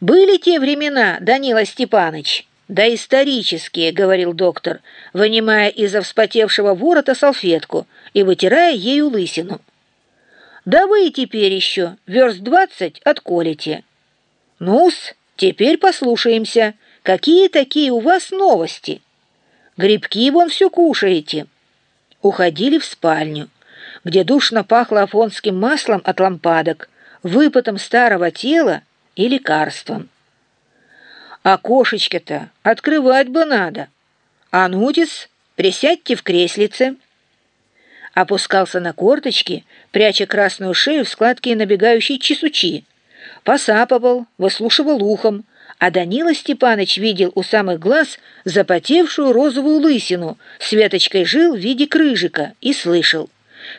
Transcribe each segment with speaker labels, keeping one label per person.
Speaker 1: Были те времена, Данила Степаныч? Да исторические, говорил доктор, вынимая из-за вспотевшего ворота салфетку и вытирая ею лысину. Да вы теперь еще верст двадцать отколите. Ну-с, теперь послушаемся, какие такие у вас новости? Грибки вон все кушаете. Уходили в спальню, где душно пахло афонским маслом от лампадок, выпотом старого тела и лекарством. Окошечко-то открывать бы надо. Анутис, присядьте в креслице. Опускался на корточки, пряча красную шею в складке набегающей чесучи. Посапывал, выслушивал ухом, а Данила Степаныч видел у самых глаз запотевшую розовую лысину с веточкой жил в виде крыжика и слышал,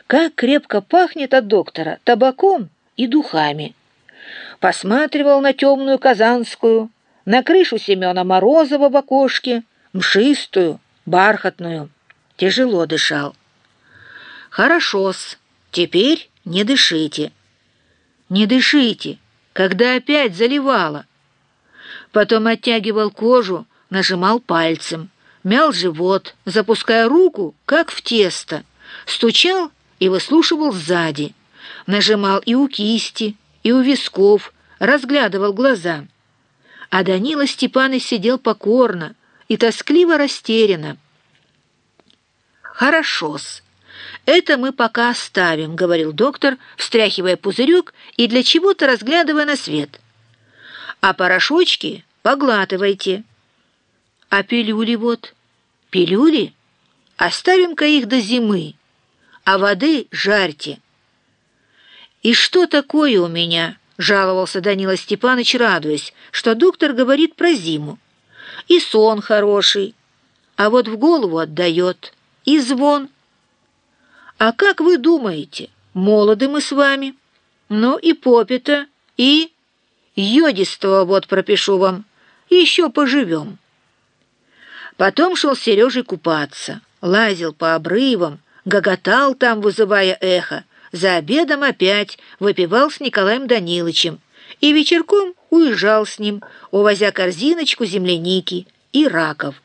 Speaker 1: как крепко пахнет от доктора табаком и духами посматривал на темную Казанскую, на крышу Семена Морозова в окошке, мшистую, бархатную. Тяжело дышал. «Хорошо-с, теперь не дышите». «Не дышите, когда опять заливало». Потом оттягивал кожу, нажимал пальцем, мял живот, запуская руку, как в тесто, стучал и выслушивал сзади, нажимал и у кисти, и у висков, разглядывал глаза. А Данила Степанович сидел покорно и тоскливо растерянно. «Хорошо-с, это мы пока оставим», — говорил доктор, встряхивая пузырек и для чего-то разглядывая на свет. «А порошочки поглатывайте. А пилюли вот? Пилюли? Оставим-ка их до зимы, а воды жарьте». «И что такое у меня?» — жаловался Данила Степанович, радуясь, что доктор говорит про зиму. «И сон хороший, а вот в голову отдает, и звон». «А как вы думаете, молоды мы с вами? Ну и попита, и йодистого вот пропишу вам, еще поживем». Потом шел Сережей купаться, лазил по обрывам, гоготал там, вызывая эхо, за обедом опять выпивал с Николаем Даниловичем и вечерком уезжал с ним, увозя корзиночку земляники и раков.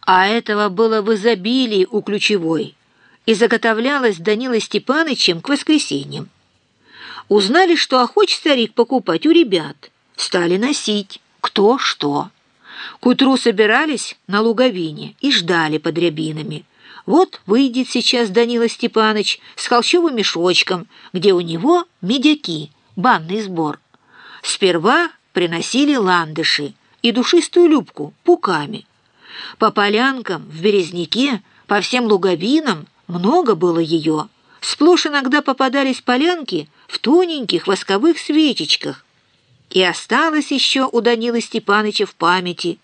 Speaker 1: А этого было в изобилии у ключевой и заготовлялось Данилой Степанычем к воскресеньям. Узнали, что охоч старик покупать у ребят, стали носить кто что. К утру собирались на луговине и ждали под рябинами – вот выйдет сейчас Данила Степанович с холщовым мешочком, где у него медяки, банный сбор. Сперва приносили ландыши и душистую любку пуками. По полянкам, в березняке, по всем луговинам много было ее. Сплошь иногда попадались полянки в тоненьких восковых свечечках. И осталось еще у Данила Степановича в памяти,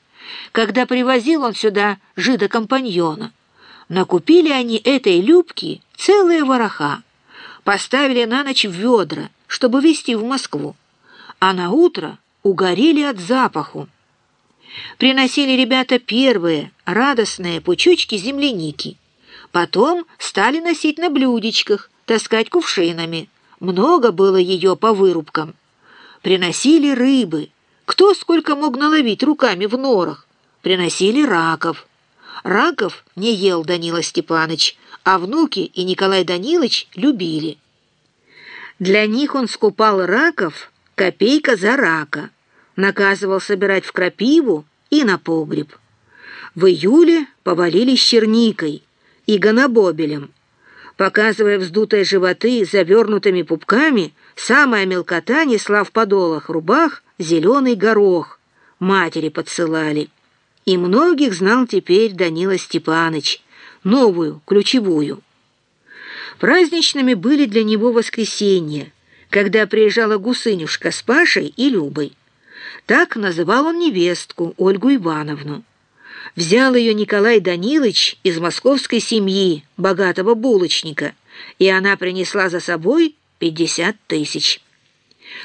Speaker 1: когда привозил он сюда жида-компаньона. Накупили они этой любки целые вороха, поставили на ночь в ведра, чтобы везти в Москву, а на утро угорели от запаху. Приносили ребята первые радостные пучочки земляники. Потом стали носить на блюдечках, таскать кувшинами. Много было ее по вырубкам. Приносили рыбы. Кто сколько мог наловить руками в норах. Приносили раков. Раков не ел Данила Степаныч, а внуки и Николай Данилович любили. Для них он скупал раков копейка за рака, наказывал собирать в крапиву и на погреб. В июле повалили с черникой и гонобобелем. Показывая вздутые животы завернутыми пупками, самая мелкота несла в подолах рубах зеленый горох. Матери подсылали. И многих знал теперь Данила Степаныч, новую, ключевую. Праздничными были для него воскресенья, когда приезжала Гусынюшка с Пашей и Любой. Так называл он невестку, Ольгу Ивановну. Взял ее Николай Данилович из московской семьи, богатого булочника, и она принесла за собой пятьдесят тысяч.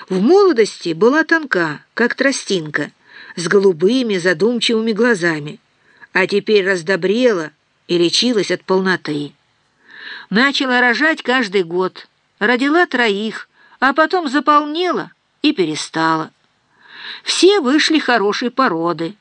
Speaker 1: В молодости была тонка, как тростинка, с голубыми задумчивыми глазами, а теперь раздобрела и лечилась от полноты. Начала рожать каждый год, родила троих, а потом заполнела и перестала. Все вышли хорошей породы.